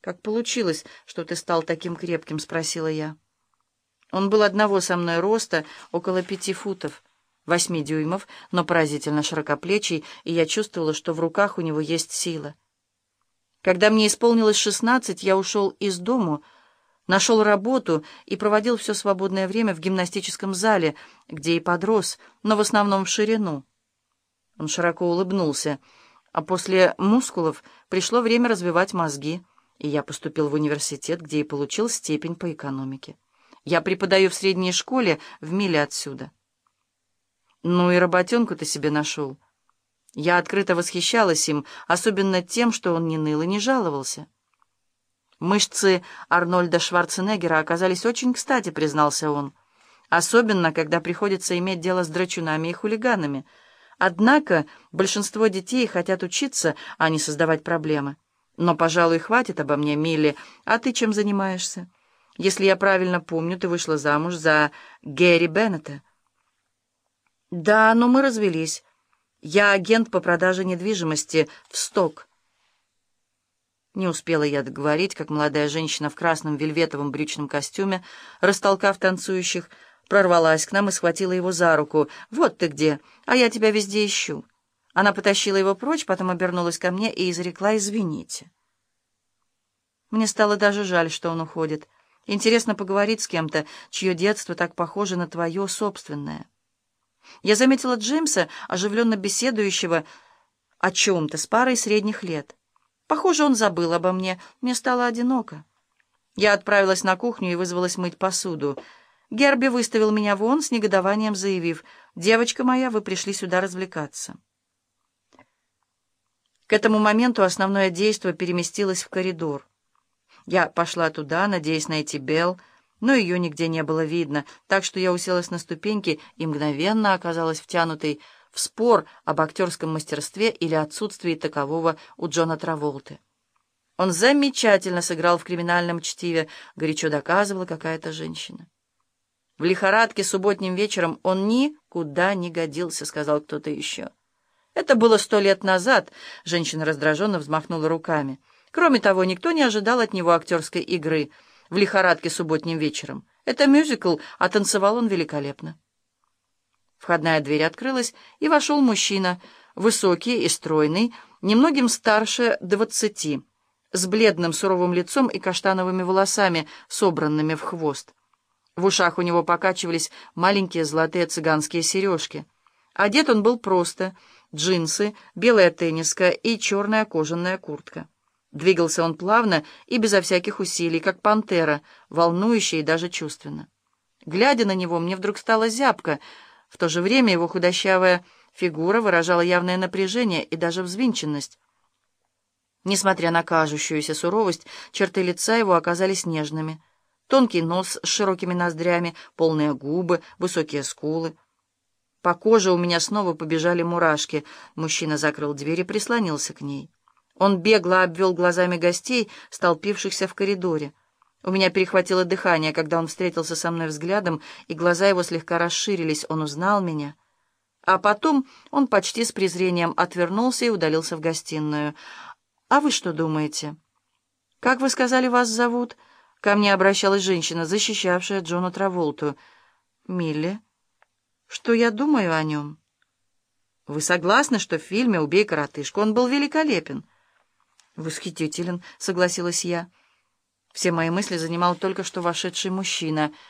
«Как получилось, что ты стал таким крепким?» — спросила я. Он был одного со мной роста, около пяти футов, восьми дюймов, но поразительно широкоплечий, и я чувствовала, что в руках у него есть сила. Когда мне исполнилось шестнадцать, я ушел из дому, нашел работу и проводил все свободное время в гимнастическом зале, где и подрос, но в основном в ширину. Он широко улыбнулся, а после мускулов пришло время развивать мозги, и я поступил в университет, где и получил степень по экономике. Я преподаю в средней школе в миле отсюда. Ну и работенку ты себе нашел. Я открыто восхищалась им, особенно тем, что он не ныл и не жаловался. Мышцы Арнольда Шварценеггера оказались очень кстати, признался он. Особенно, когда приходится иметь дело с драчунами и хулиганами. Однако большинство детей хотят учиться, а не создавать проблемы. Но, пожалуй, хватит обо мне, Милли. А ты чем занимаешься? Если я правильно помню, ты вышла замуж за Гэри Беннета. Да, но мы развелись. Я агент по продаже недвижимости в сток. Не успела я договорить, как молодая женщина в красном вельветовом брючном костюме, растолкав танцующих, прорвалась к нам и схватила его за руку. «Вот ты где, а я тебя везде ищу». Она потащила его прочь, потом обернулась ко мне и изрекла «извините». Мне стало даже жаль, что он уходит. Интересно поговорить с кем-то, чье детство так похоже на твое собственное. Я заметила Джеймса, оживленно беседующего о чем-то с парой средних лет. Похоже, он забыл обо мне. Мне стало одиноко. Я отправилась на кухню и вызвалась мыть посуду. Герби выставил меня вон, с негодованием заявив, «Девочка моя, вы пришли сюда развлекаться». К этому моменту основное действие переместилось в коридор. Я пошла туда, надеясь найти Белл, но ее нигде не было видно, так что я уселась на ступеньки и мгновенно оказалась втянутой в спор об актерском мастерстве или отсутствии такового у Джона Траволты. Он замечательно сыграл в криминальном чтиве, горячо доказывала какая-то женщина. В лихорадке субботним вечером он никуда не годился, сказал кто-то еще. Это было сто лет назад, женщина раздраженно взмахнула руками. Кроме того, никто не ожидал от него актерской игры — в лихорадке субботним вечером. Это мюзикл, а танцевал он великолепно. Входная дверь открылась, и вошел мужчина, высокий и стройный, немногим старше двадцати, с бледным суровым лицом и каштановыми волосами, собранными в хвост. В ушах у него покачивались маленькие золотые цыганские сережки. Одет он был просто — джинсы, белая тенниска и черная кожаная куртка. Двигался он плавно и безо всяких усилий, как пантера, волнующая и даже чувственно. Глядя на него, мне вдруг стало зябко. В то же время его худощавая фигура выражала явное напряжение и даже взвинченность. Несмотря на кажущуюся суровость, черты лица его оказались нежными. Тонкий нос с широкими ноздрями, полные губы, высокие скулы. По коже у меня снова побежали мурашки. Мужчина закрыл дверь и прислонился к ней. Он бегло обвел глазами гостей, столпившихся в коридоре. У меня перехватило дыхание, когда он встретился со мной взглядом, и глаза его слегка расширились, он узнал меня. А потом он почти с презрением отвернулся и удалился в гостиную. «А вы что думаете?» «Как вы сказали, вас зовут?» Ко мне обращалась женщина, защищавшая Джона Траволту. «Милли, что я думаю о нем?» «Вы согласны, что в фильме «Убей коротышку» он был великолепен?» «Восхитителен», — согласилась я. Все мои мысли занимал только что вошедший мужчина —